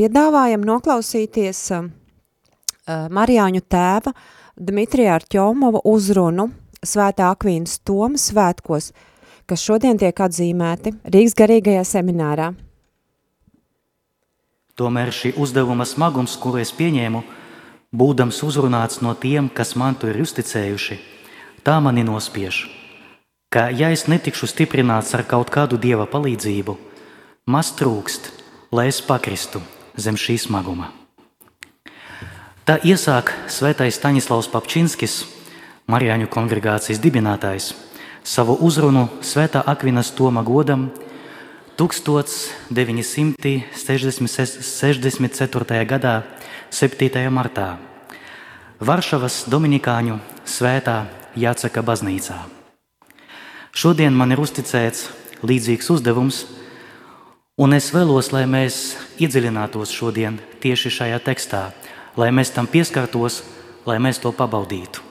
piedāvājam noklausīties Marijāņu tēva Dmitrija Arķomova uzrunu Svētā Akvīnas Toma svētkos, kas šodien tiek atzīmēti Rīgas garīgajā seminārā. Tomēr šī uzdevuma smagums, kuru es pieņēmu, būdams uzrunāts no tiem, kas man to ir uzticējuši, tā mani nospiež, ka ja es netikšu stiprināts ar kaut kādu dieva palīdzību, maz trūkst, lai es pakristu zem šī smaguma. Tā iesāk svētais Staņislavs Papčinskis, Marijāņu kongregācijas dibinātājs, savu uzrunu Svētā Akvinas Toma godam 1964. gadā 7. martā Varšavas Dominikāņu Svētā Jāceka baznīcā. Šodien man ir uzticēts līdzīgs uzdevums, un es vēlos, lai mēs iedziļinātos šodien tieši šajā tekstā, lai mēs tam pieskartos, lai mēs to pabaudītu.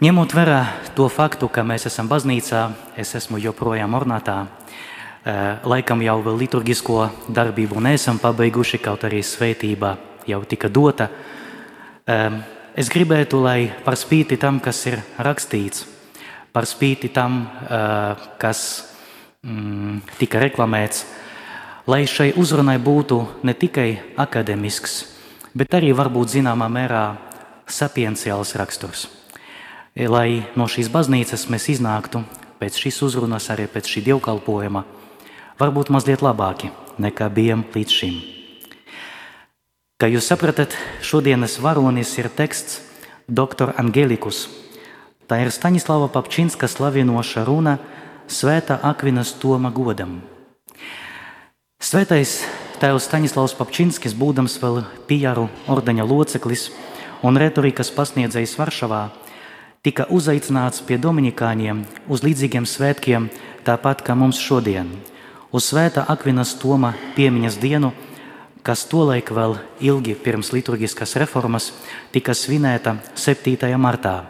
Ņemot vērā to faktu, ka mēs esam baznīcā, es esmu joprojām ornātā, eh, laikam jau vēl liturgisko darbību neesam pabeiguši, kaut arī svētība jau tika dota. Eh, es gribētu, lai par spīti tam, kas ir rakstīts, par spīti tam, eh, kas mm, tika reklamēts, lai šai uzrunai būtu ne tikai akadēmisks, bet arī varbūt zināmā mērā sapienciāls raksturs. Lai no šīs baznīcas mēs iznāktu pēc šīs uzrunas, arī pēc šī dievkalpojuma, varbūt mazliet labāki nekā bijām līdz šim. Kā jūs saprotat, šodienas varonis ir teksts Dr. Angelikus. Tā ir Staņislava Papčinska slavinoša runa Svētā Akvinas Toma godam. Svētais tēvs Staņislavs Papčinskis, būdams vēl Pijaru ordeņa loceklis un retorikas pasniedzējs Varšavā, tika uzaicināts pie Dominikāņiem uz līdzīgiem svētkiem, tāpat kā mums šodien, uz Svētā Akvinas Toma piemiņas dienu, kas tolaik vēl ilgi pirms liturgiskas reformas tika svinēta 7. martā,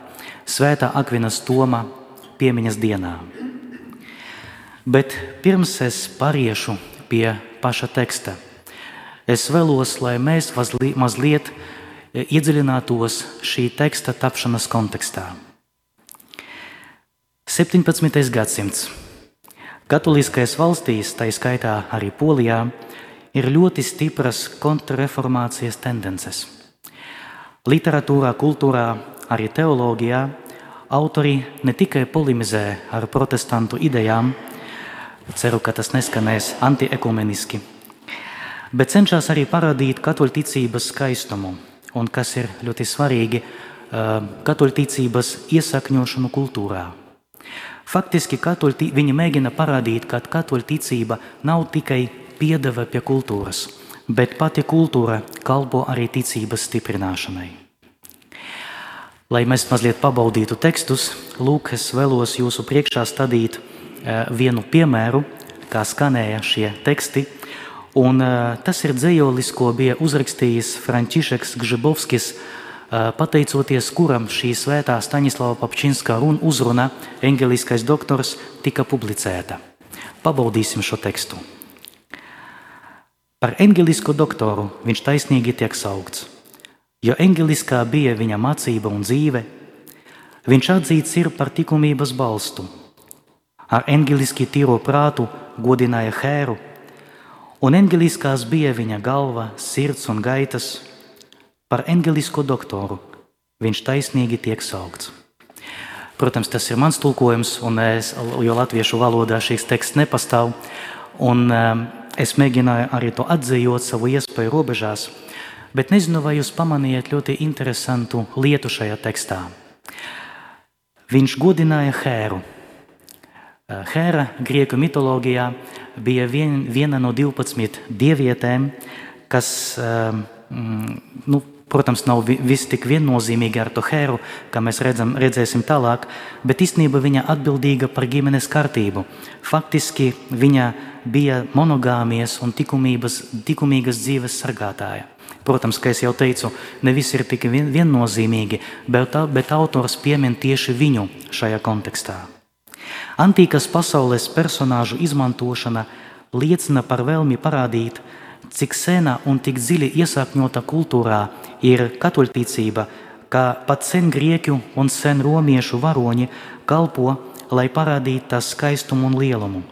Svētā Akvinas Toma piemiņas dienā. Bet pirms es pariešu pie paša teksta. Es vēlos, lai mēs mazliet e, iedziļinātos šī teksta tapšanas kontekstā. 17. gadsimts. Katoliskais valstīs, tā skaitā arī Polijā, ir ļoti stipras kontrreformācijas tendences. Literatūrā, kultūrā, arī teoloģijā autori ne tikai polemizē ar protestantu idejām, Ceru, ka tas neskanēs antiekumeniski. Bet cenšas arī parādīt katoļticības skaistumu un, kas ir ļoti svarīgi, katoļticības iesakņošanu kultūrā. Faktiski katoļti, viņi mēģina parādīt, ka katoļticība nav tikai piedeva pie kultūras, bet pati kultūra kalpo arī ticības stiprināšanai. Lai mēs mazliet pabaudītu tekstus, lūk, es vēlos jūsu priekšā stādīt Eh, vienu piemēru, kā skanēja šie teksti. Un, uh, tas ir dzējolis, ko bija uzrakstījis Frančišeks Gžibovskis, uh, pateicoties kuram šī svētā Staņislava Papčinska runa uzruna, eņģeliskais doktors, tika publicēta. Pabaudīsim šo tekstu. Par eņģelisko doktoru viņš taisnīgi tiek saukts, jo eņģeliskā bija viņa mācība un dzīve. Viņš atzīts ir par likumības balstu ar eņģeliski tīro prātu godināja Hēru, un eņģeliskās bija viņa galva, sirds un gaitas. Par eņģelisko doktoru viņš taisnīgi tiek saukts. Protams, tas ir mans tulkojums, un es, jo latviešu valodā šīs teksts nepastāv, un um, es mēģināju arī to atzījot savu iespēju robežās, bet nezinu, vai jūs pamanījāt ļoti interesantu lietu šajā tekstā. Viņš godināja Hēru, Hēra grieķu mitoloģijā bija vien, viena no 12 dievietēm, kas, mm, nu, protams, nav viss tik viennozīmīgi ar to hēru, kā mēs redzam, redzēsim tālāk, bet īstenībā viņa atbildīga par ģimenes kārtību. Faktiski viņa bija monogāmijas un tikumības, tikumīgas dzīves sargātāja. Protams, kā jau teicu, ne viss ir tik vien, viennozīmīgi, bet, bet autors piemin tieši viņu šajā kontekstā. Antīkas pasaules personāžu izmantošana liecina par vēlmi parādīt, cik sena un tik dziļi iesakņota kultūrā ir katoļticība, ka pat sen grieķu un sen romiešu varoņi kalpo, lai parādītu tās skaistumu un lielumu.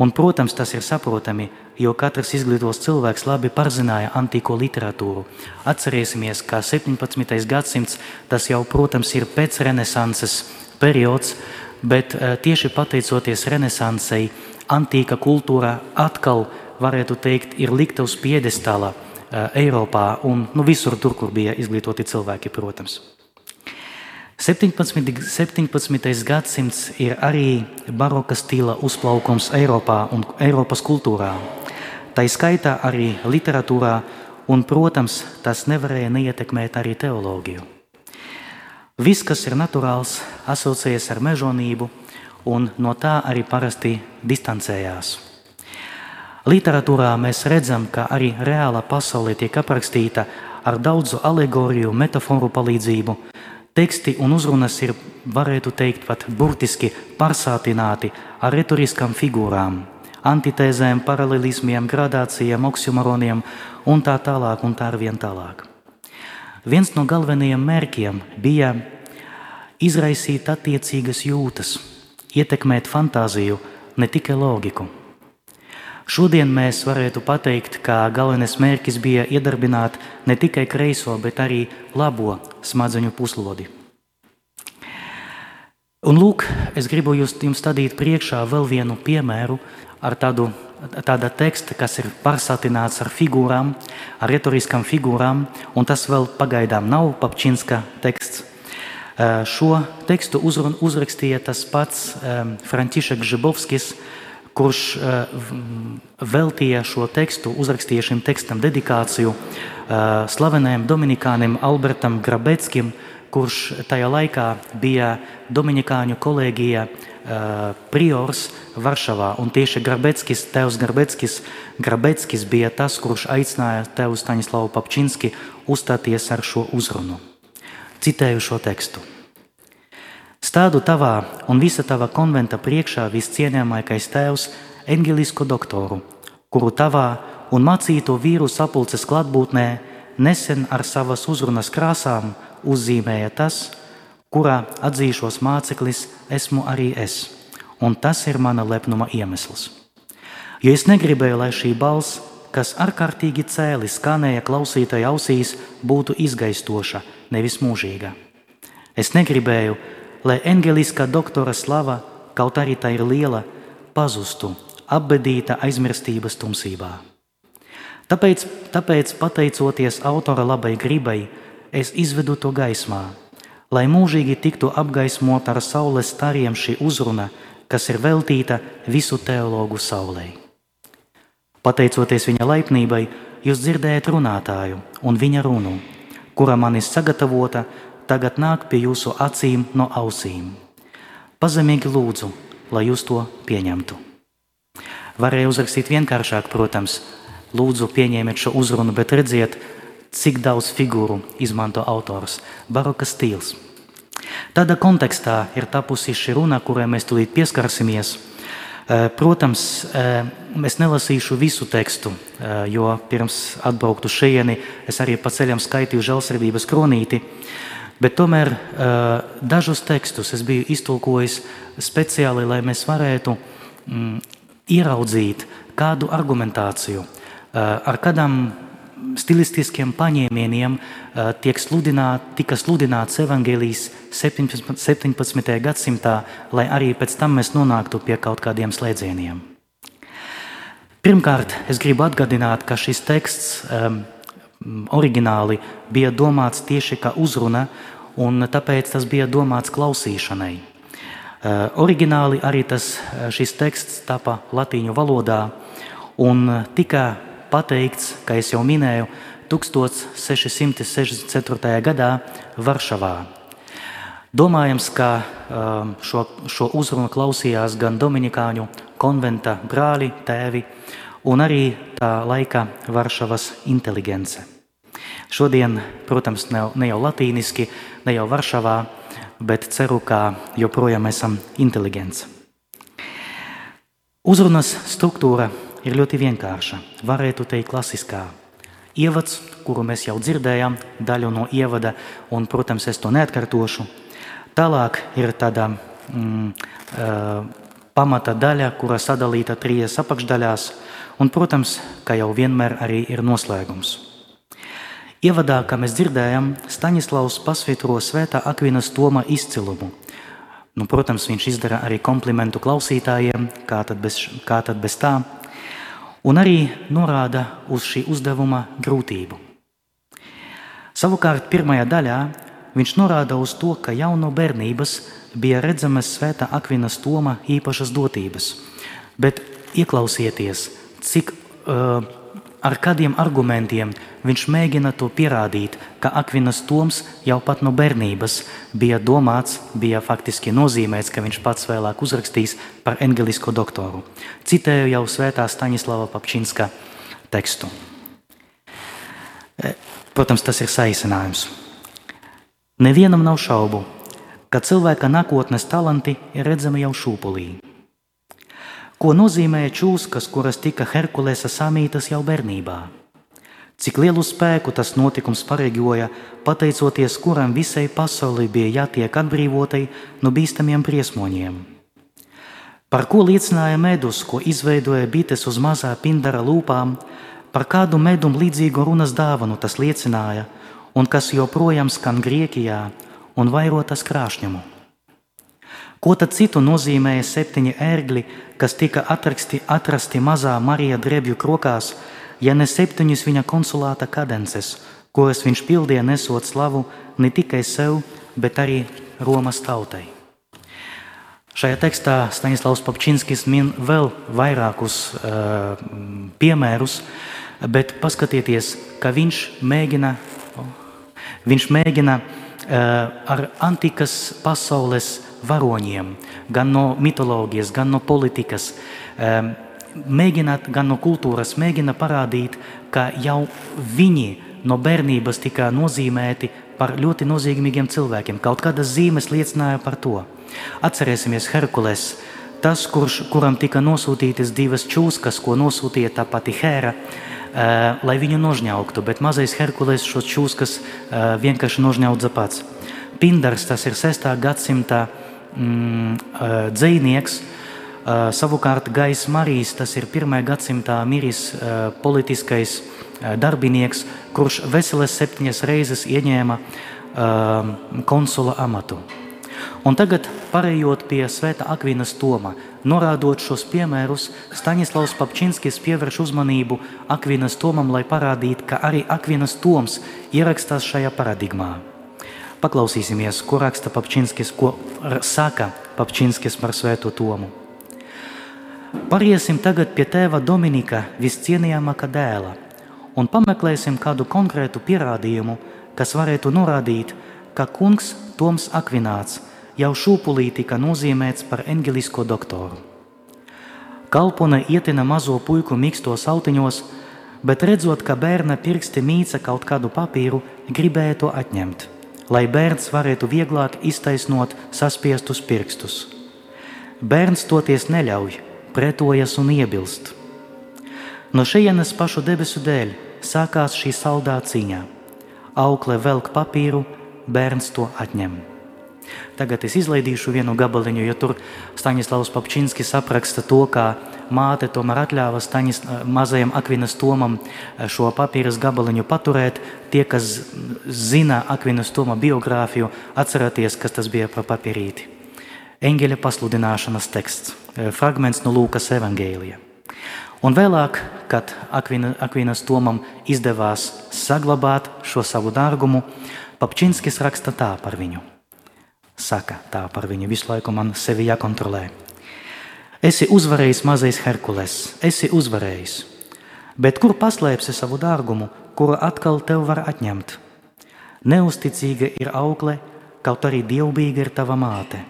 Un, protams, tas ir saprotami, jo katrs izglītos cilvēks labi pārzināja antīko literatūru. Atcerēsimies, ka 17. gadsimts tas jau, protams, ir pēc renesanses periods, bet eh, tieši pateicoties renesansei, antīka kultūra atkal, varētu teikt, ir likta uz piedestāla eh, Eiropā un nu, visur tur, kur bija izglītoti cilvēki, protams. 17. 17. gadsimts ir arī baroka stila uzplaukums Eiropā un Eiropas kultūrā. Tā skaitā arī literatūrā, un, protams, tas nevarēja neietekmēt arī teoloģiju. Viss, kas ir naturāls, asociējas ar mežonību, un no tā arī parasti distancējās. Literatūrā mēs redzam, ka arī reāla pasaule tiek aprakstīta ar daudzu alegoriju, metaforu palīdzību. Teksti un uzrunas ir, varētu teikt, pat burtiski pārsātināti ar retoriskām figūrām, antitēzēm, paralelismiem, gradācijām, oksimoroniem un tā tālāk un tā ar vien tālāk. Viens no galvenajiem mērķiem bija izraisīt attiecīgas jūtas, ietekmēt fantāziju, ne tikai loģiku. Šodien mēs varētu pateikt, ka galvenais mērķis bija iedarbināt ne tikai kreiso, bet arī labo smadzeņu puslodi. Un lūk, es gribu jums stādīt priekšā vēl vienu piemēru ar tādu tāda teksta, kas ir pārsātināts ar figūrām, ar retoriskām figūrām, un tas vēl pagaidām nav Papčinska teksts. Šo tekstu uzrakstīja tas pats Frančišeks Žibovskis, kurš veltīja šo tekstu, uzrakstīja šim tekstam dedikāciju slavenajam dominikānim Albertam Grabeckim, kurš tajā laikā bija Dominikāņu kolēģija priors Varšavā. Un tieši Grabeckis, tēvs Grabeckis, Grabeckis bija tas, kurš aicināja tevu Staņislavu Papčinski uzstāties ar šo uzrunu. Citēju šo tekstu. Stādu tavā un visa tava konventa priekšā viscienījamākais tēvs, Engelisko doktoru, kuru tavā un mācīto vīru sapulces klātbūtnē nesen ar savas uzrunas krāsām uzzīmēja tas, kurā atzīšos māceklis esmu arī es, un tas ir mana lepnuma iemesls. Jo es negribēju, lai šī balss, kas ārkārtīgi cēli skanēja klausītāja ausīs, būtu izgaistoša, nevis mūžīga. Es negribēju, lai angeliskā doktora slava, kaut arī tā ir liela, pazustu, apbedīta aizmirstības tumsībā. Tāpēc, tāpēc pateicoties autora labai gribai, es izvedu to gaismā, lai mūžīgi tiktu apgaismota ar saules stariem šī uzruna, kas ir veltīta visu teologu saulē. Pateicoties viņa laipnībai, jūs dzirdējat runātāju un viņa runu, kura man ir sagatavota, tagad nāk pie jūsu acīm no ausīm. Pazemīgi lūdzu, lai jūs to pieņemtu. Varēja uzrakstīt vienkāršāk, protams, lūdzu, pieņemiet šo uzrunu, bet redziet, cik daudz figūru izmanto autors. Baroka stils. Tādā kontekstā ir tapusi šī runa, kurai mēs tūlīt pieskarsimies. Eh, protams, eh, es nelasīšu visu tekstu, eh, jo pirms atbrauktu šejieni es arī pa ceļam skaitīju žēlsirdības kronīti. Bet tomēr dažus tekstus es biju iztulkojis speciāli, lai mēs varētu mm, ieraudzīt kādu argumentāciju, ar kādām stilistiskiem paņēmieniem eh, tiek sludināt, tika sludināts evaņģēlijs 17. gadsimtā, lai arī pēc tam mēs nonāktu pie kaut kādiem slēdzieniem. Pirmkārt, es gribu atgādināt, ka šis teksts um, oriģināli bija domāts tieši kā uzruna, un tāpēc tas bija domāts klausīšanai. Uh, oriģināli arī tas, eh, šis teksts tapa latīņu valodā un tika pateikts, kā jau minēju, 1664. gadā Varšavā. Domājams, ka um, šo, šo uzrunu klausījās gan Dominikāņu konventa brāļi, tēvi, un arī tā laika Varšavas inteligence. Šodien, protams, ne, ne jau latīniski, ne jau Varšavā, bet ceru, ka joprojām esam inteliģents. Uzrunas struktūra ir ļoti vienkārša. Varētu teikt, klasiskā. Ievads, kuru mēs jau dzirdējām, daļu no ievada, un, protams, es to neatkārtošu. Tālāk ir tāda mm, pamata daļa, kura sadalīta trīs apakšdaļās, un, protams, kā jau vienmēr, arī ir noslēgums. Ievadā, kā mēs dzirdējām, Staņislavs pasvītro svētā Akvinas Toma izcilumu. Nu, protams, viņš izdara arī komplimentu klausītājiem, kā tad bez, kā tad bez tā, un arī norāda uz šī uzdevuma grūtību. Savukārt, pirmajā daļā viņš norāda uz to, ka jau no bērnības bija redzamas svētā Akvinas Toma īpašas dotības, bet ieklausieties, cik uh, ar kādiem argumentiem viņš mēģina to pierādīt, ka Akvinas Toms jau pat no bērnības bija domāts, bija faktiski nozīmēts, ka viņš pats vēlāk uzrakstīs par engelisko doktoru. Citēju jau svētā Staņislava Papčinska tekstu. E, protams, tas ir saīsinājums. Nevienam nav šaubu, ka cilvēka nākotnes talanti ir redzami jau šūpulī. Ko nozīmēja čūskas, kuras tika Herkulesa samītas jau bērnībā? Cik lielu spēku tas notikums pareģoja, pateicoties kuram visai pasaulē bija jātiek atbrīvotai no bīstamiem briesmoņiem. Par ko liecināja medus, ko izveidoja bites uz mazā pindara lūpām, par kādu medum līdzīgu runas dāvanu tas liecināja, un kas joprojām skan Grieķijā un vairotas krāšņumu. Ko tad citu nozīmēja septiņi ērgļi, kas tika atrasti, atrasti mazā Marija drēbju krokās, ja ne septiņas viņa konsulāta kadences, kuras viņš pildīja nesot slavu ne tikai sev, bet arī Romas tautai. Šajā tekstā Stanislavs Papčinskis min vēl vairākus uh, piemērus, bet paskatieties, ka viņš mēģina, viņš mēģina uh, ar antikas pasaules varoņiem, gan no mitoloģijas, gan no politikas, mēģināt, gan no kultūras, mēģina parādīt, ka jau viņi no bērnības tika nozīmēti par ļoti nozīmīgiem cilvēkiem. Kaut kādas zīmes liecināja par to. Atcerēsimies Herkules, tas, kurš, kuram tika nosūtītas divas čūskas, ko nosūtīja tā pati Hēra, lai viņu nožņauktu, bet mazais Herkules šos čūskas vienkārši nožņaudza pats. Pindars, tas ir 6. gadsimta mm, dzinieks. Savukārt Gais Marijs, tas ir pirmajā gadsimtā miris politiskais darbinieks, kurš veselas septiņas reizes ieņēma konsula amatu. Un tagad, pārējot pie Svētā Akvīnas Toma, norādot šos piemērus, Staņislavs Papčinskis pievērš uzmanību Akvīnas Tomam, lai parādītu, ka arī Akvīnas Toms ierakstās šajā paradigmā. Paklausīsimies, ko raksta Papčinskis, ko saka Papčinskis par Svēto Tomu. Pariesim tagad pie tēva Dominika viscienījamākā dēla un pameklēsim kādu konkrētu pierādījumu, kas varētu norādīt, ka kungs Toms Akvināts jau šūpulī tika nozīmēts par engelisko doktoru. Kalpone ietina mazo puiku mīkstos autiņos, bet redzot, ka bērna pirksti mīca kaut kādu papīru, gribēja to atņemt lai bērns varētu vieglāk iztaisnot saspiestus pirkstus. Bērns toties neļauj, pretojas un iebilst. No šejienes pašu debesu dēļ sākās šī saldā cīņa. Aukle velk papīru, bērns to atņem. Tagad es izlaidīšu vienu gabaliņu, jo tur Staņislavs Papčinskis apraksta to, kā māte tomēr atļāva Staņis, mazajam Akvinas Tomam šo papīras gabaliņu paturēt. Tie, kas zina Akvinas Toma biogrāfiju, atcerieties, kas tas bija par papīrīti. Eņģeļa pasludināšanas teksts, fragments no Lūkas evangēlija. Un vēlāk, kad Akvina, Akvinas Tomam izdevās saglabāt šo savu dārgumu, Papčinskis raksta tā par viņu saka tā par viņu. Visu laiku man sevi jākontrolē. Esi uzvarējis mazais Herkules, esi uzvarējis. Bet kur paslēpsi savu dārgumu, kuru atkal tev var atņemt? Neusticīga ir aukle, kaut arī dievbijīga ir tava māte.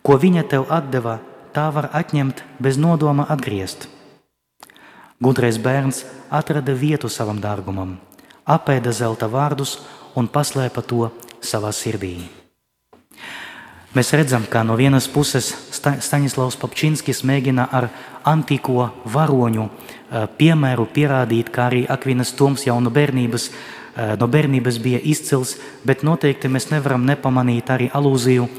Ko viņa tev deva, tā var atņemt bez nodoma atgriezt. Gudrais bērns atrada vietu savam dārgumam, apēda zelta vārdus un paslēpa to savā sirdī. Mēs redzam, ka no vienas puses Staņislavs Papčinskis mēģina ar antīko varoņu piemēru pierādīt, kā arī Akvinas Toms jau no bērnības, no bērnības bija izcils, bet noteikti mēs nevaram nepamanīt arī alūziju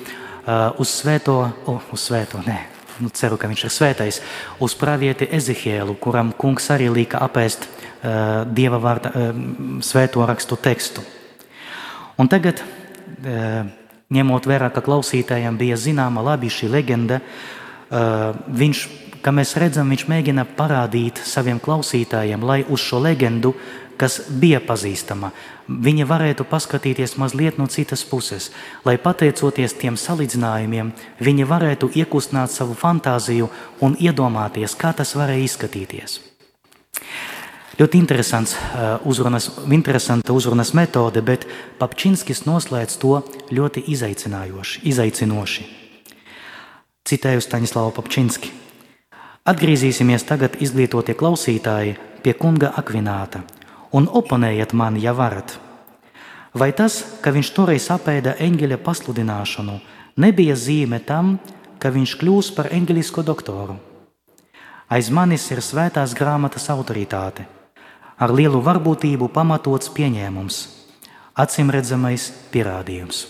uz svēto, oh, uz svēto, nē, nu, ceru, ka viņš ir svētais, uz pravieti Ezihielu, kuram kungs arī lika apēst uh, Dieva vārda uh, svēto rakstu tekstu. Un tagad uh, ņemot vērā, ka klausītājiem bija zināma labi šī leģenda, viņš, kā mēs redzam, viņš mēģina parādīt saviem klausītājiem, lai uz šo leģendu, kas bija pazīstama, viņi varētu paskatīties mazliet no citas puses, lai pateicoties tiem salīdzinājumiem, viņi varētu iekustināt savu fantāziju un iedomāties, kā tas varēja izskatīties. Ļoti interesants uh, uzrunas, interesanta uzrunas metode, bet Papčinskis noslēdz to ļoti izaicinoši. Citēju Staņislavu Papčinski. Atgriezīsimies tagad izglītotie klausītāji pie kunga Akvināta un oponējiet man, ja varat. Vai tas, ka viņš toreiz apēda eņģeļa pasludināšanu, nebija zīme tam, ka viņš kļūs par eņģelisko doktoru? Aiz manis ir svētās grāmatas autoritāte – ar lielu varbūtību pamatots pieņēmums, acīmredzamais pierādījums.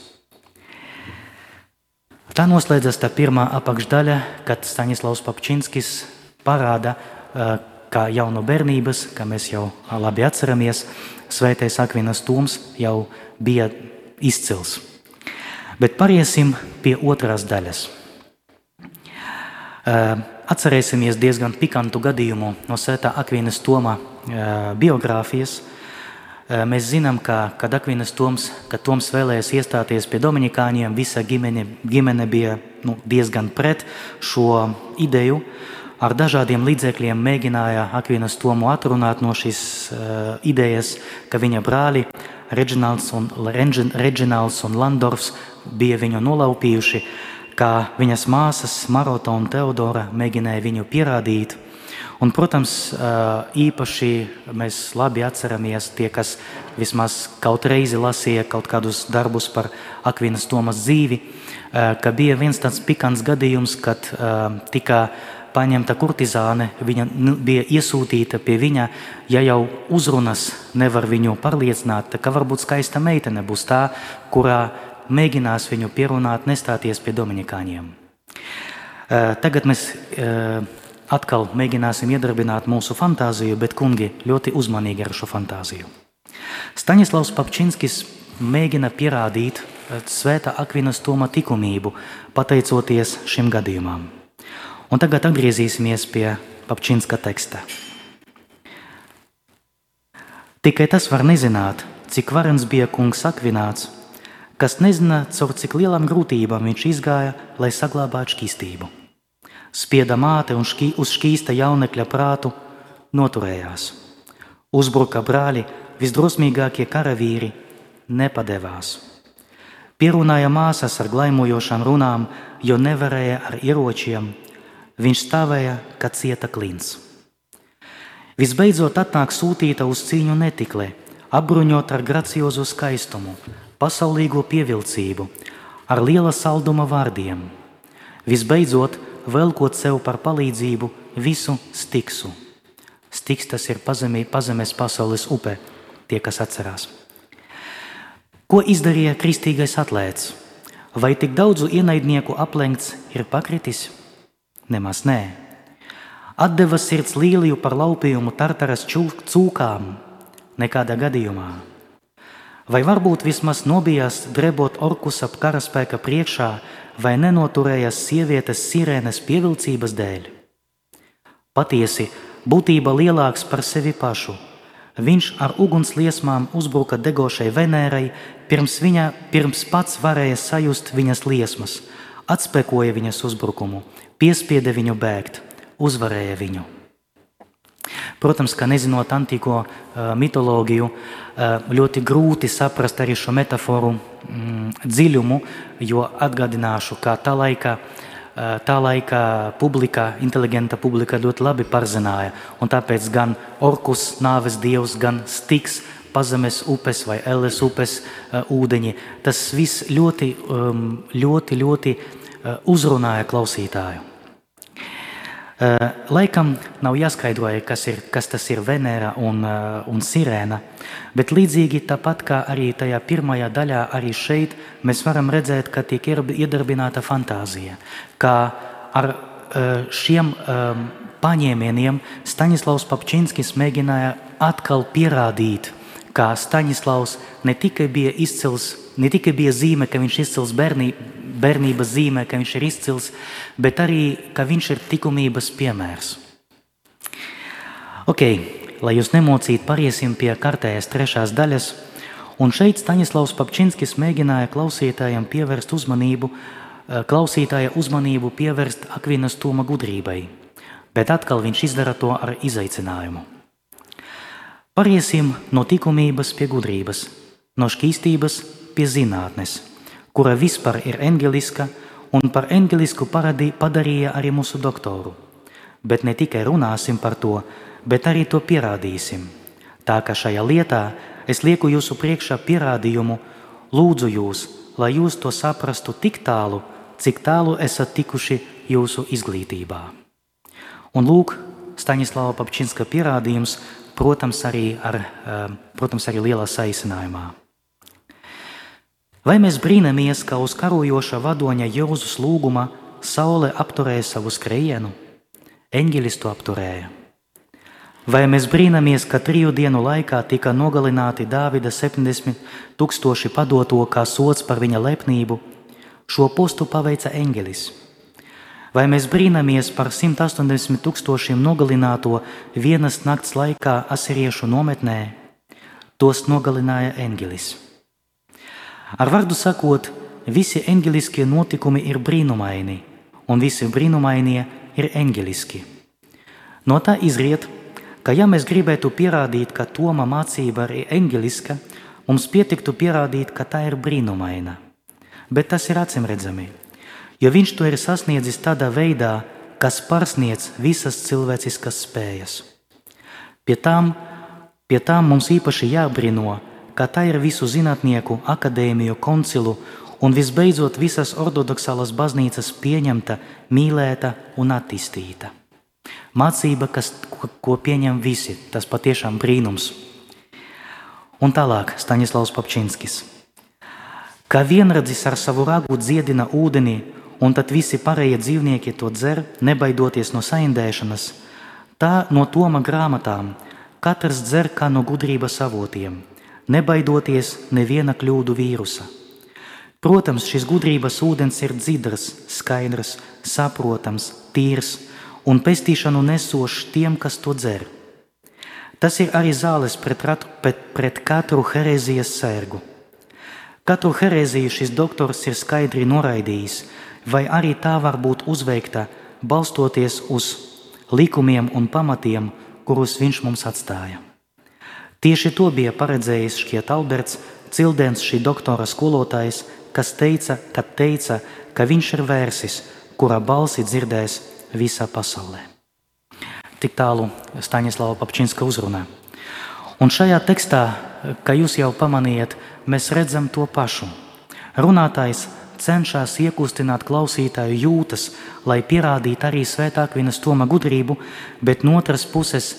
Tā noslēdzas tā pirmā apakšdaļa, kad Staņislavs Papčinskis parāda, kā jau no bērnības, kā mēs jau labi atceramies, svētais Akvinas tūms jau bija izcils. Bet pāriesim pie otrās daļas. Atcerēsimies diezgan pikantu gadījumu no Svētā Akvīnas Toma biogrāfijas. Mēs zinām, ka, kad Akvīnas Toms, kad Toms vēlējās iestāties pie Dominikāņiem, visa ģimene, ģimene bija nu, diezgan pret šo ideju. Ar dažādiem līdzekļiem mēģināja Akvīnas Tomu atrunāt no šīs uh, idejas, ka viņa brāli Reģināls un, Reģināls un Landorfs bija viņu nolaupījuši, kā viņas māsas Marota un Teodora mēģināja viņu pierādīt. Un, protams, īpaši mēs labi atceramies tie, kas vismaz kaut reizi lasīja kaut kādus darbus par Akvinas Tomas dzīvi, ka bija viens tāds pikants gadījums, kad tika paņemta kurtizāne, viņa bija iesūtīta pie viņa, ja jau uzrunas nevar viņu pārliecināt, tad varbūt skaista meitene būs tā, kurā mēģinās viņu pierunāt nestāties pie dominikāņiem. Tagad mēs atkal mēģināsim iedarbināt mūsu fantāziju, bet kungi ļoti uzmanīgi ar šo fantāziju. Staņislavs Papčinskis mēģina pierādīt eh, svētā Akvinas Toma likumību, pateicoties šim gadījumam. Un tagad atgriezīsimies pie Papčinska teksta. Tikai tas var nezināt, cik varens bija kungs Akvināts, kas nezina, caur cik lielām grūtībām viņš izgāja, lai saglabātu šķīstību spieda māte un šķī, uz šķīsta jaunekļa prātu, noturējās. Uzbruka brāļi, visdrosmīgākie karavīri, nepadevās. Pierunāja māsas ar glaimojošām runām, jo nevarēja ar ieročiem. Viņš stāvēja, kā cieta klins. Visbeidzot, atnāk sūtīta uz cīņu netiklē, apbruņot ar graciozu skaistumu, pasaulīgo pievilcību, ar liela salduma vārdiem. Visbeidzot, velkot sev par palīdzību visu stiksu. Stiks tas ir pazemī, pazemes pasaules upe, tie, kas atcerās. Ko izdarīja kristīgais atlēts? Vai tik daudzu ienaidnieku aplenkts ir pakritis? Nemaz nē. Atdeva sirds līliju par laupījumu tartaras cūkām? Nekādā gadījumā. Vai varbūt vismaz nobijās drebot orkus ap karaspēka priekšā, vai nenoturējās sievietes sirēnes pievilcības dēļ? Patiesi, būtība lielāks par sevi pašu. Viņš ar ugunsliesmām uzbruka degošai Venērai, pirms, viņa, pirms pats varēja sajust viņas liesmas, atspēkoja viņas uzbrukumu, piespieda viņu bēgt, uzvarēja viņu. Protams, ka nezinot antīko uh, mitoloģiju, uh, ļoti grūti saprast arī šo metaforu mm, dziļumu, jo atgādināšu, ka tā laika, uh, tā laika publika, inteliģenta publika ļoti labi pārzināja. Un tāpēc gan orkus, nāves dievs, gan stiks pazemes upes vai elles upes ūdeņi. Tas viss ļoti, ļoti, ļoti uzrunāja klausītāju. Laikam nav jāskaidro, kas, ir, kas tas ir Venēra un, un Sirēna, bet līdzīgi tāpat kā arī tajā pirmajā daļā, arī šeit mēs varam redzēt, ka tiek iedarbināta fantāzija, kā ar šiem paņēmieniem Staņislavs Papčinskis mēģināja atkal pierādīt, ka Staņislavs ne tikai bija izcils, ne tikai bija zīme, ka viņš izcils bērnī, bērnības zīmē, ka viņš ir izcils, bet arī, ka viņš ir likumības piemērs. Ok, lai jūs nemocītu, pāriesim pie kārtējas trešās daļas. Un šeit Staņislavs Papčinskis mēģināja klausītājiem pievērst uzmanību, eh, klausītāja uzmanību pievērst Akvinas Toma gudrībai, bet atkal viņš izdara to ar izaicinājumu. Pāriesim no likumības pie gudrības, no šķīstības pie zinātnes kura vispār ir angeliska, un par angelisku paradī, padarīja arī mūsu doktoru. Bet ne tikai runāsim par to, bet arī to pierādīsim. Tā kā šajā lietā es lieku jūsu priekšā pierādījumu, lūdzu jūs, lai jūs to saprastu tik tālu, cik tālu esat tikuši jūsu izglītībā. Un lūk, Staņislava Papčinska pierādījums, protams, arī, ar, eh, protams, arī lielā saīsinājumā. Vai mēs brīnamies, ka uz karojoša vadoņa Jūzus lūguma saule apturēja savu skrējienu? Eņģelis to apturēja. Vai mēs brīnamies, ka triju dienu laikā tika nogalināti Dāvida 70 tūkstoši padoto kā sots par viņa lepnību? Šo postu paveica eņģelis. Vai mēs brīnamies par 180 tūkstošiem nogalināto vienas nakts laikā asiriešu nometnē? Tos nogalināja eņģelis. Ar vārdu sakot, visi eņģeliskie notikumi ir brīnumaini, un visi brīnumainie ir eņģeliski. No tā izriet, ka ja mēs gribētu pierādīt, ka Toma mācība ir eņģeliska, mums pietiktu pierādīt, ka tā ir brīnumaina. Bet tas ir acimredzami, jo viņš to ir sasniedzis tādā veidā, kas pārsniedz visas cilvēciskas spējas. Pie tām, pie tām mums īpaši jābrino, ka tā ir visu zinātnieku, akadēmiju, koncilu un visbeidzot visas ortodoksālās baznīcas pieņemta, mīlēta un attīstīta. Mācība, kas, ko pieņem visi, tas patiešām brīnums. Un tālāk Staņislavs Papčinskis. Kā vienradzis ar savu ragu dziedina ūdeni, un tad visi pārējie dzīvnieki to dzer, nebaidoties no saindēšanas, tā no Toma grāmatām katrs dzer kā no gudrības avotiem – nebaidoties neviena kļūdu vīrusa. Protams, šis gudrības ūdens ir dzidrs, skaidrs, saprotams, tīrs un pestīšanu nesošs tiem, kas to dzer. Tas ir arī zāles pret, pret, pret katru herēzijas sērgu. Katru herēziju šis doktors ir skaidri noraidījis, vai arī tā var būt uzveikta balstoties uz likumiem un pamatiem, kurus viņš mums atstāja. Tieši to bija paredzējis šķiet Alberts Cildens, šī doktora skolotājs, kas teica, kad teica, ka viņš ir vērsis, kura balsi dzirdēs visā pasaulē. Tik tālu Staņislava Papčinska uzrunā. Un šajā tekstā, kā jūs jau pamanījat, mēs redzam to pašu. Runātājs cenšas iekustināt klausītāju jūtas, lai pierādītu arī svētākvienas toma gudrību, bet no otras puses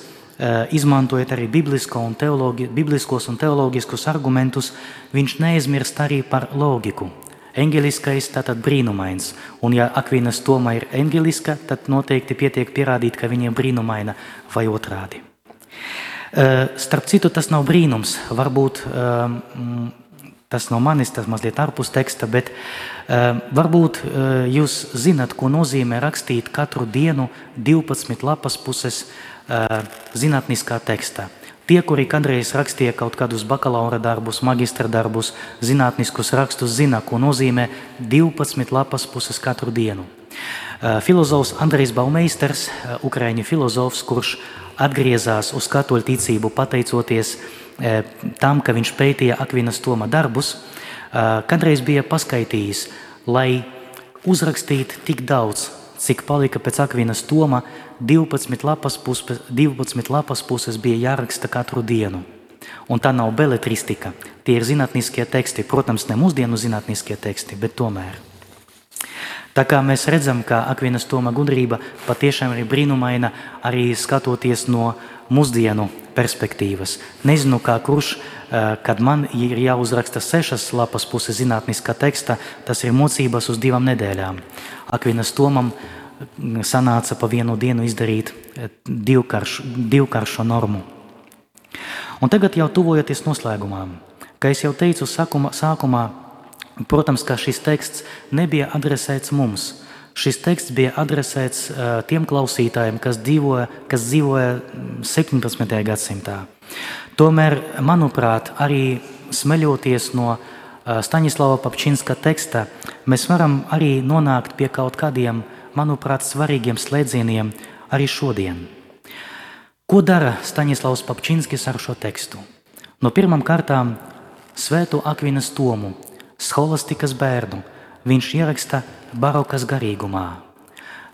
izmantojot arī biblisko un teologi, bibliskos un teoloģiskus argumentus, viņš neaizmirst arī par loģiku. Engeliskais tātad brīnumains, un ja Akvīnas toma ir engeliska, tad noteikti pietiek pierādīt, ka viņa ir brīnumaina vai otrādi. Eh, starp citu, tas nav brīnums. Varbūt eh, tas no manis, tas mazliet ārpus teksta, bet varbūt jūs zinat, ko nozīmē rakstīt katru dienu 12 lapas puses zinātniskā tekstā. Tie, kuri kādreiz rakstīja kaut kādus bakalaura darbus, magistra darbus, zinātniskus rakstus, zina, ko nozīmē 12 lapas puses katru dienu. Filozofs Andrejs Baumeisters, ukrāņu filozofs, kurš atgriezās uz katoļu ticību pateicoties tam, ka viņš pētīja Akvinas Toma darbus, kādreiz bija paskaidījis, lai uzrakstītu tik daudz cik palika pēc Akvīnas Toma, 12 lapas, puses, 12 lapas puses bija jāraksta katru dienu. Un tā nav beletristika, tie ir zinātniskie teksti. Protams, ne mūsdienu zinātniskie teksti, bet tomēr. Tā kā mēs redzam, ka Akvinas Toma gudrība patiešām ir brīnumaina arī skatoties no mūsdienu perspektīvas. Nezinu, kā kurš, eh, kad man ir jāuzraksta sešas lapas puses zinātniskā teksta, tas ir mocības uz divām nedēļām. Akvinas Tomam mm, sanāca pa vienu dienu izdarīt eh, divkaršu, divkaršu normu. Un tagad jau tuvojoties noslēgumam, kā jau teicu sākumā, sākumā Protams, ka šis teksts nebija adresēts mums. Šis teksts bija adresēts uh, tiem klausītājiem, kas dzīvoja, kas dzīvoja 17. Mm, gadsimtā. Tomēr, manuprāt, arī smeļoties no uh, Staņislava Papčinska teksta, mēs varam arī nonākt pie kaut kādiem, manuprāt, svarīgiem slēdzieniem arī šodien. Ko dara Staņislavs Papčinskis ar šo tekstu? No pirmām kārtām Svētu Akvinas Tomu scholastikas bērnu, viņš ieraksta barokas garīgumā.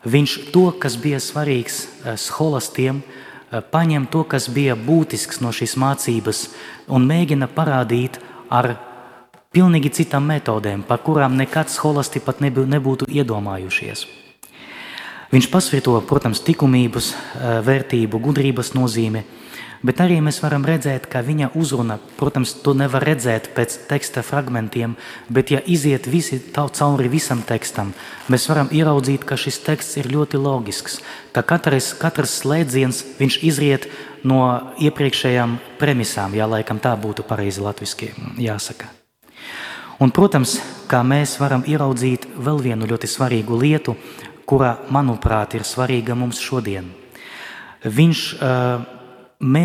Viņš to, kas bija svarīgs scholastiem, paņem to, kas bija būtisks no šīs mācības un mēģina parādīt ar pilnīgi citām metodēm, par kurām nekad scholasti pat nebūtu iedomājušies. Viņš pasvīto, protams, likumības eh, vērtību, gudrības nozīmi, Bet arī mēs varam redzēt, ka viņa uzruna, protams, to nevar redzēt pēc teksta fragmentiem, bet ja iziet visi cauri visam tekstam, mēs varam ieraudzīt, ka šis teksts ir ļoti loģisks, ka katrs, katrs slēdziens viņš izriet no iepriekšējām premisām, ja laikam tā būtu pareizi latviski jāsaka. Un, protams, kā mēs varam ieraudzīt vēl vienu ļoti svarīgu lietu, kura, manuprāt, ir svarīga mums šodien. Viņš mē,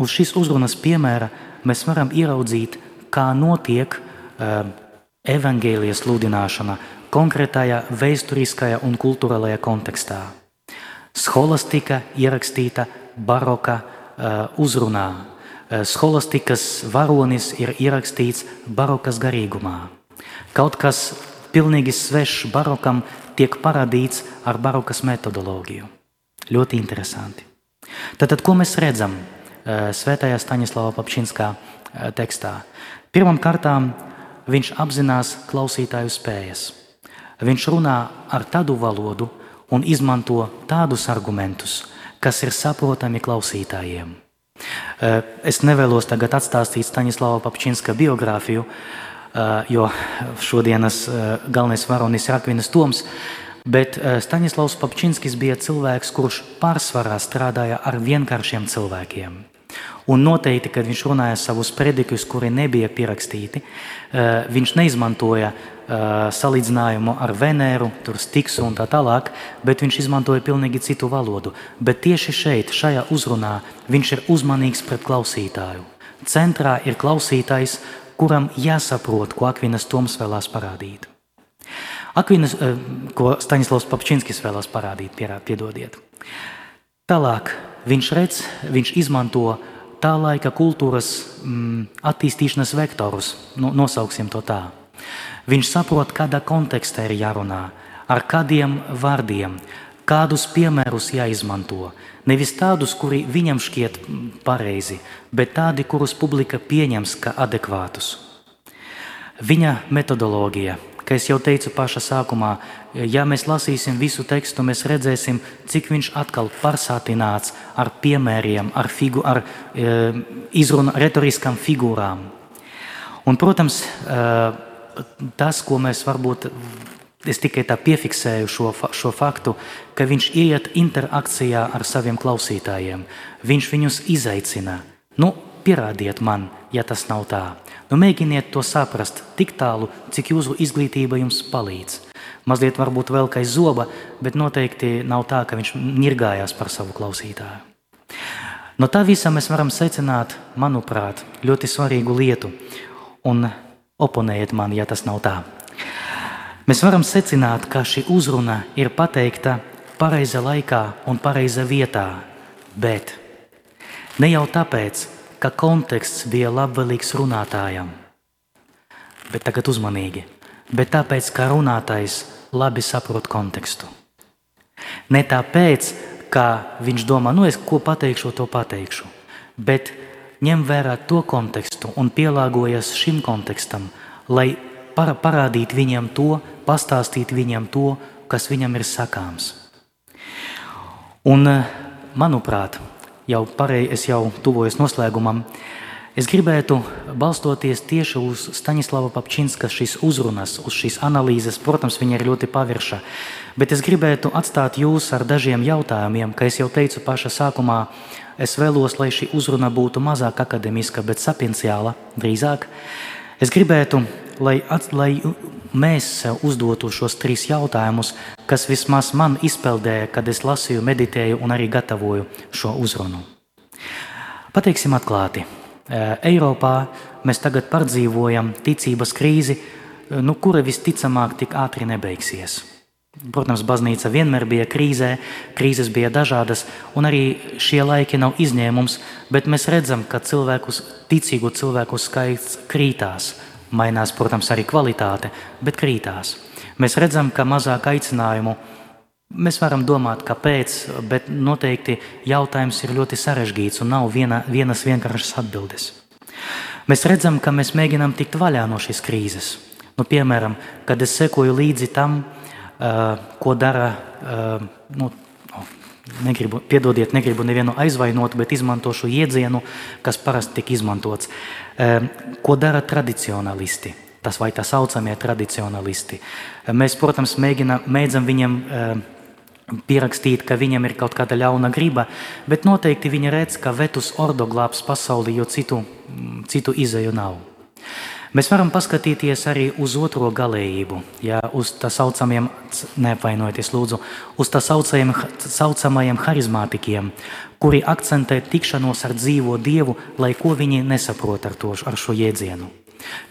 uz šīs uzrunas piemēra mēs varam ieraudzīt, kā notiek evaņģēlijas sludināšana konkrētajā vēsturiskajā un kultūrālajā kontekstā. Scholastika ierakstīta baroka uzrunā. Uh, scholastikas varonis ir ierakstīts barokas garīgumā. Kaut kas pilnīgi svešs barokam tiek parādīts ar barokas metodoloģiju. Ļoti interesanti. Tātad, ko mēs redzam eh, Svētajā Staņislava Papšinskā eh, tekstā? Pirmkārt, viņš apzinās klausītāju spējas. Viņš runā ar tādu valodu un izmanto tādus argumentus, kas ir saprotami klausītājiem. Eh, es nevēlos tagad atstāstīt Staņislava Papšinska biogrāfiju, jo šodienas galvenais varonis ir Akvinas Toms, Bet eh, Staņislavs Papčinskis bija cilvēks, kurš pārsvarā strādāja ar vienkāršiem cilvēkiem. Un noteikti, kad viņš runāja savus predikus, kuri nebija pierakstīti, eh, viņš neizmantoja eh, salīdzinājumu ar Venēru, tur stiksu un tā tālāk, bet viņš izmantoja pilnīgi citu valodu. Bet tieši šeit, šajā uzrunā, viņš ir uzmanīgs pret klausītāju. Centrā ir klausītājs, kuram jāsaprot, ko Akvinas Toms vēlās parādīt. Akvinas, eh, ko Staņislavs Papčinskis vēlās parādīt, piedodiet. Tālāk viņš redz, viņš izmanto tā laika kultūras mm, attīstīšanas vektorus, nu, nosauksim to tā. Viņš saprot, kādā kontekstā ir jārunā, ar kādiem vārdiem, kādus piemērus jāizmanto. Nevis tādus, kuri viņam šķiet pareizi, bet tādi, kurus publika pieņems kā adekvātus. Viņa metodoloģija Kā jau teicu pašā sākumā, ja mēs lasīsim visu tekstu, mēs redzēsim, cik viņš atkal pārsātināts ar piemēriem, ar, figu, ar e, izruna, retoriskām figūrām. Un, protams, e, tas, ko mēs varbūt, es tikai tā piefiksēju šo, šo faktu, ka viņš iet interakcijā ar saviem klausītājiem. Viņš viņus izaicina. Nu, pierādiet man, ja tas nav tā. Nu, mēģiniet to saprast tik tālu, cik jūsu izglītība jums palīdz. Mazliet varbūt vēl kā zoba, bet noteikti nav tā, ka viņš nirgājās par savu klausītāju. No tā visa mēs varam secināt, manuprāt, ļoti svarīgu lietu, un oponējiet man, ja tas nav tā. Mēs varam secināt, ka šī uzruna ir pateikta pareizā laikā un pareizā vietā, bet ne jau tāpēc, ka konteksts bija labvēlīgs runātājam. Bet tagad uzmanīgi. Bet tāpēc, ka runātājs labi saprot kontekstu. Ne tāpēc, ka viņš domā, nu es ko pateikšu, to pateikšu. Bet ņem vērā to kontekstu un pielāgojas šim kontekstam, lai parādītu viņam to, pastāstītu viņam to, kas viņam ir sakāms. Un, manuprāt, jau pareizi es jau tuvojos noslēgumam, es gribētu balstoties tieši uz Staņislava Papčinska šīs uzrunas, uz šīs analīzes, protams, viņa ir ļoti pavirša, bet es gribētu atstāt jūs ar dažiem jautājumiem, ka es jau teicu paša sākumā, es vēlos, lai šī uzruna būtu mazāk akademiska, bet sapienciāla drīzāk. Es gribētu, lai, at, lai mēs sev uzdotu šos trīs jautājumus, kas vismaz man izpeldēja, kad es lasīju, meditēju un arī gatavoju šo uzrunu. Pateiksim atklāti, Eiropā mēs tagad pārdzīvojam ticības krīzi, nu, kura visticamāk tik ātri nebeigsies. Protams, baznīca vienmēr bija krīzē, krīzes bija dažādas, un arī šie laiki nav izņēmums, bet mēs redzam, ka cilvēkus, ticīgu cilvēku skaits krītās. Mainās, protams, arī kvalitāte, bet krītās. Mēs redzam, ka mazāk aicinājumu. Mēs varam domāt, kāpēc, bet noteikti jautājums ir ļoti sarežģīts un nav viena, vienas vienkāršas atbildes. Mēs redzam, ka mēs mēģinām tikt vaļā no šīs krīzes. Nu, piemēram, kad es sekoju līdzi tam, ko dara, nu, negribu, piedodiet, negribu nevienu aizvainot, bet izmantošu iedzienu, kas parasti tiek izmantots. Ko dara tradicionālisti? Tas vai tā saucamie tradicionālisti. Mēs, protams, mēģinām, mēdzam viņam pierakstīt, ka viņam ir kaut kāda ļauna griba, bet noteikti viņi redz, ka vetus ordo glābs pasauli, jo citu, citu izēju nav. Mēs varam paskatīties arī uz otro galējību, ja, uz tā saucamajiem, neapvainojieties, lūdzu, uz tā saucamajiem, saucamajiem harizmātikiem, kuri akcentē tikšanos ar dzīvo dievu, lai ko viņi nesaprot ar, to, ar šo jēdzienu.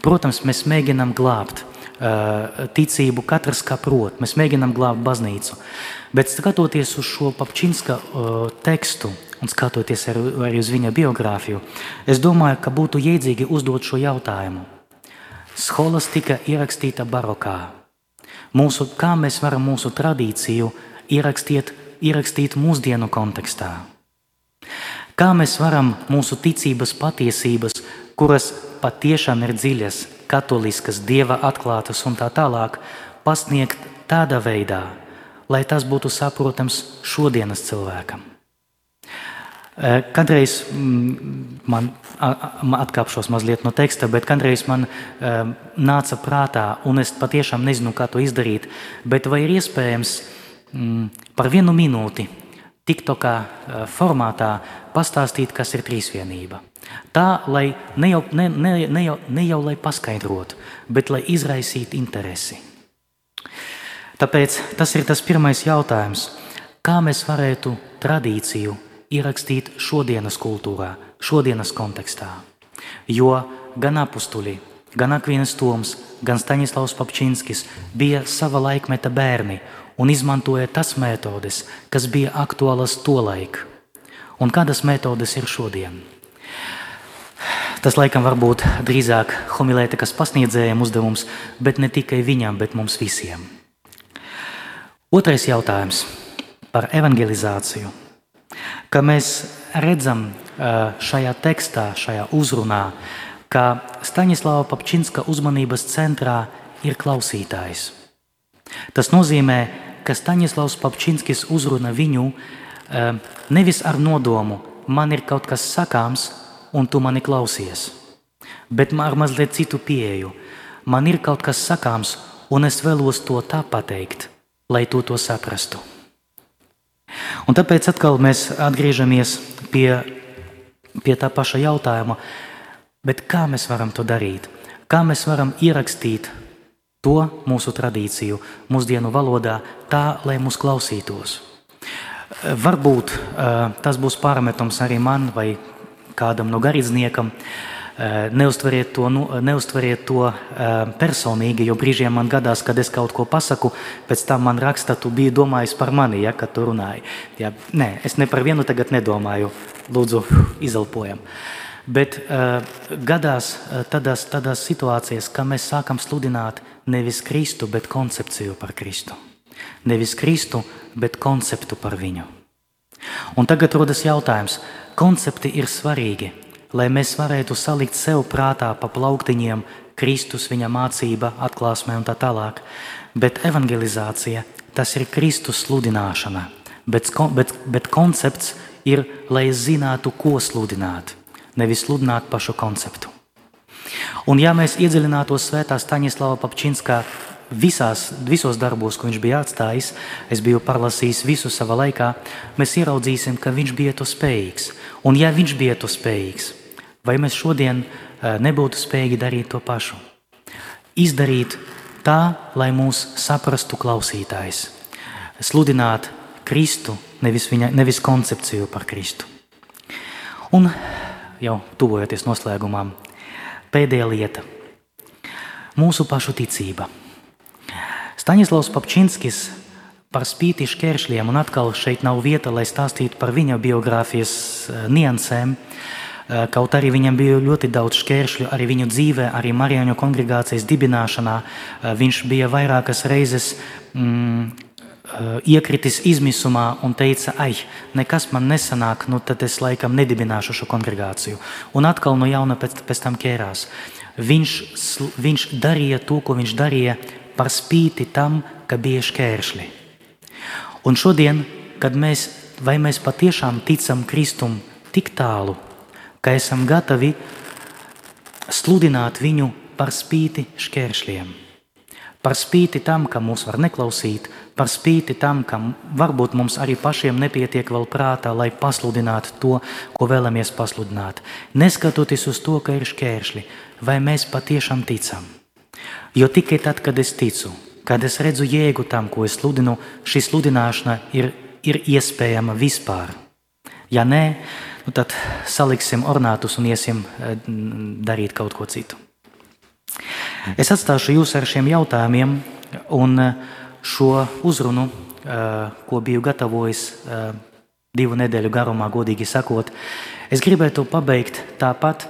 Protams, mēs mēģinām glābt ticību, katrs kā prot, mēs mēģinām glābt baznīcu. Bet skatoties uz šo Papčinska tekstu un skatoties ar, arī uz viņa biogrāfiju, es domāju, ka būtu jēdzīgi uzdot šo jautājumu Scholastika ierakstīta barokā. Mūsu, kā mēs varam mūsu tradīciju ierakstīt, ierakstīt mūsdienu kontekstā? Kā mēs varam mūsu ticības patiesības, kuras patiešām ir dziļas, katoliskas, dieva atklātas un tā tālāk, pasniegt tādā veidā, lai tas būtu saprotams šodienas cilvēkam? Kādreiz mm, man atkāpšos mazliet no teksta, bet kādreiz man nāca prātā, un es patiešām nezinu, kā to izdarīt, bet vai ir iespējams mm, par vienu minūti TikTokā formātā pastāstīt, kas ir trīsvienība. Tā, lai ne jau, ne, ne, ne jau, ne jau lai paskaidrotu, bet lai izraisītu interesi. Tāpēc tas ir tas pirmais jautājums, kā mēs varētu tradīciju ierakstīt šodienas kultūrā, šodienas kontekstā. Jo gan apustuļi, gan Akvīnas Toms, gan Staņislavs Papčinskis bija sava laikmeta bērni un izmantoja tas metodes, kas bija aktuālas tolaik. Un kādas metodes ir šodien? Tas laikam var būt drīzāk homilētikas pasniedzējiem uzdevums, bet ne tikai viņam, bet mums visiem. Otrais jautājums par evangelizāciju ka mēs redzam šajā tekstā, šajā uzrunā, ka Staņislava Papčinska uzmanības centrā ir klausītājs. Tas nozīmē, ka Staņislavs Papčinskis uzruna viņu nevis ar nodomu, man ir kaut kas sakāms, un tu mani klausies, bet ar mazliet citu pieeju. Man ir kaut kas sakāms, un es vēlos to tā pateikt, lai tu to saprastu. Un tāpēc atkal mēs atgriežamies pie, pie tā paša jautājuma, kā mēs varam to darīt? Kā mēs varam ierakstīt to mūsu tradīciju, mūsdienu valodā, tā, lai mūs klausītos? Varbūt tas būs pārmetums arī man vai kādam no garīdzniekam. Eh, neustveriet to, nu, neustveriet to eh, personīgi, jo brīžiem man gadās, kad es kaut ko pasaku, pēc tam man raksta, tu biji domājis par mani, ja, kad tu runāji. Ja, nē, es ne par vienu tagad nedomāju, lūdzu, izelpojam. Bet uh, gadās tādās, tādās situācijās, ka mēs sākam sludināt nevis Kristu, bet koncepciju par Kristu. Nevis Kristu, bet konceptu par viņu. Un tagad rodas jautājums, koncepti ir svarīgi, lai mēs varētu salikt sev prātā pa plauktiņiem Kristus, viņa mācība, atklāsmē un tā tālāk. Bet evangelizācija tas ir Kristus sludināšana. Bet, bet, bet koncepts ir, lai zinātu, ko sludināt, nevis sludināt pašu konceptu. Un ja mēs iedziļinātos svētā Staņislava Papčinskā visās, visos darbos, ko viņš bija atstājis, es biju parlasījis visu savā laikā, mēs ieraudzīsim, ka viņš bija to spējīgs. Un ja viņš bija to spējīgs, vai mēs šodien eh, nebūtu spējīgi darīt to pašu? Izdarīt tā, lai mūs saprastu klausītājs. Sludināt Kristu, nevis, viņa, nevis koncepciju par Kristu. Un jau tuvojoties noslēgumam, pēdējā lieta - mūsu pašu ticība. Staņislavs Papčinskis par spīti šķēršļiem, un atkal šeit nav vieta, lai stāstītu par viņa biogrāfijas eh, niansēm, eh, kaut arī viņam bija ļoti daudz šķēršļu arī viņu dzīvē, arī Marijāņu kongregācijas dibināšanā. Eh, viņš bija vairākas reizes mm, iekritis izmisumā un teica, ai, nekas man nesanāk, nu tad es laikam nedibināšu šo kongregāciju. Un atkal no jauna pēc, pēc tam ķērās. Viņš, viņš darīja to, ko viņš darīja par spīti tam, ka bija šķēršļi. Un šodien, kad mēs, vai mēs patiešām ticam Kristum tik tālu, ka esam gatavi sludināt viņu par spīti šķēršļiem, par spīti tam, ka mūs var neklausīt, par spīti tam, ka varbūt mums arī pašiem nepietiek vēl prātā, lai pasludinātu to, ko vēlamies pasludināt, neskatoties uz to, ka ir šķēršļi, vai mēs patiešām ticam. Jo tikai tad, kad es ticu, kad es redzu jēgu tam, ko es sludinu, šī sludināšana ir, ir iespējama vispār. Ja nē, nu tad saliksim ornātus un iesim eh, darīt kaut ko citu. Es atstāšu jūs ar šiem jautājumiem un eh, šo uzrunu, eh, ko biju gatavojis divu nedēļu garumā, godīgi sakot, es gribētu pabeigt tāpat,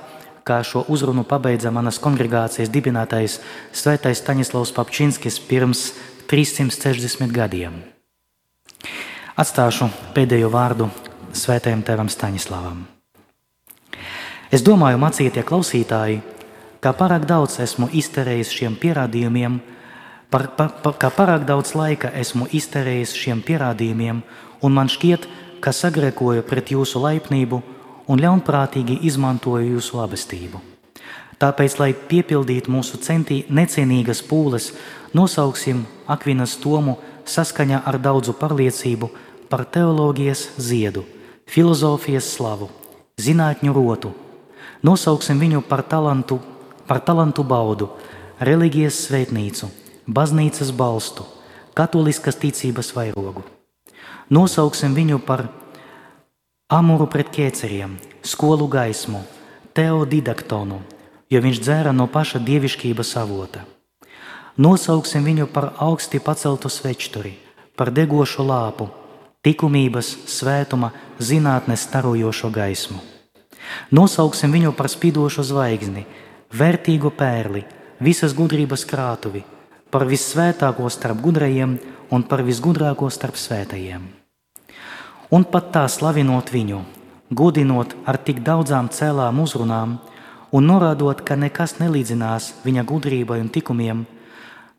kā šo uzrunu pabeidza manas kongregācijas dibinātais Svētais Staņislavs Papčinskis pirms 360 gadiem. Atstāšu pēdējo vārdu Svētajam Tēvam Staņislavam. Es domāju, mācītie klausītāji, kā pārāk daudz esmu izterējis šiem pierādījumiem, par, par, par, kā pārāk daudz laika esmu izterējis šiem pierādījumiem, un man šķiet, ka sagrēkoju pret jūsu laipnību un ļaunprātīgi izmantoja jūsu labestību. Tāpēc, lai piepildītu mūsu centī necienīgas pūles, nosauksim Akvinas Tomu saskaņā ar daudzu pārliecību par teoloģijas ziedu, filozofijas slavu, zinātņu rotu. Nosauksim viņu par talantu, par talantu baudu, reliģijas svētnīcu, baznīcas balstu, katoliskas ticības vairogu. Nosauksim viņu par amuru pret ķēceriem, skolu gaismu, teodidaktonu, jo viņš dzēra no paša dievišķības avota. Nosauksim viņu par augsti paceltu svečturi, par degošu lāpu, likumības, svētuma, zinātnes starojošo gaismu. Nosauksim viņu par spīdošu zvaigzni, vērtīgu pērli, visas gudrības krātuvi, par vissvētāko starp gudrajiem un par visgudrāko starp svētajiem un pat tā slavinot viņu, godinot ar tik daudzām cēlām uzrunām un norādot, ka nekas nelīdzinās viņa gudrībai un tikumiem,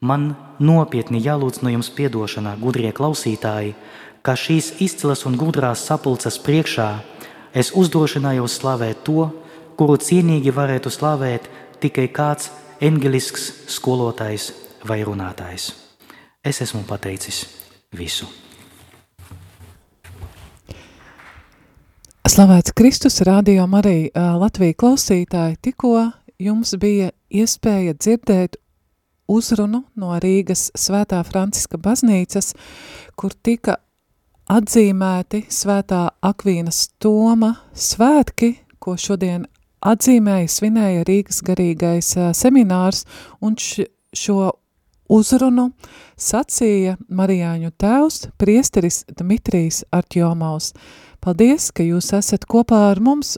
man nopietni jālūdz no jums atdošana, gudrie klausītāji, ka šīs izcilas un gudrās sapulces priekšā es uzdrošinājos slavēt to, kuru cienīgi varētu slavēt tikai kāds eņģelisks skolotājs vai runātājs. Es esmu pateicis visu. Slavēts Kristus, rādījām arī Latviju klausītāji, tikko jums bija iespēja dzirdēt uzrunu no Rīgas Svētā Franciska baznīcas, kur tika atzīmēti Svētā Akvīnas Toma svētki, ko šodien atzīmēja, svinēja Rīgas garīgais seminārs, un šo uzrunu sacīja Marijāņu tēvs, priesteris Dmitrijs Artjomaus. Paldies, ka jūs esat kopā ar mums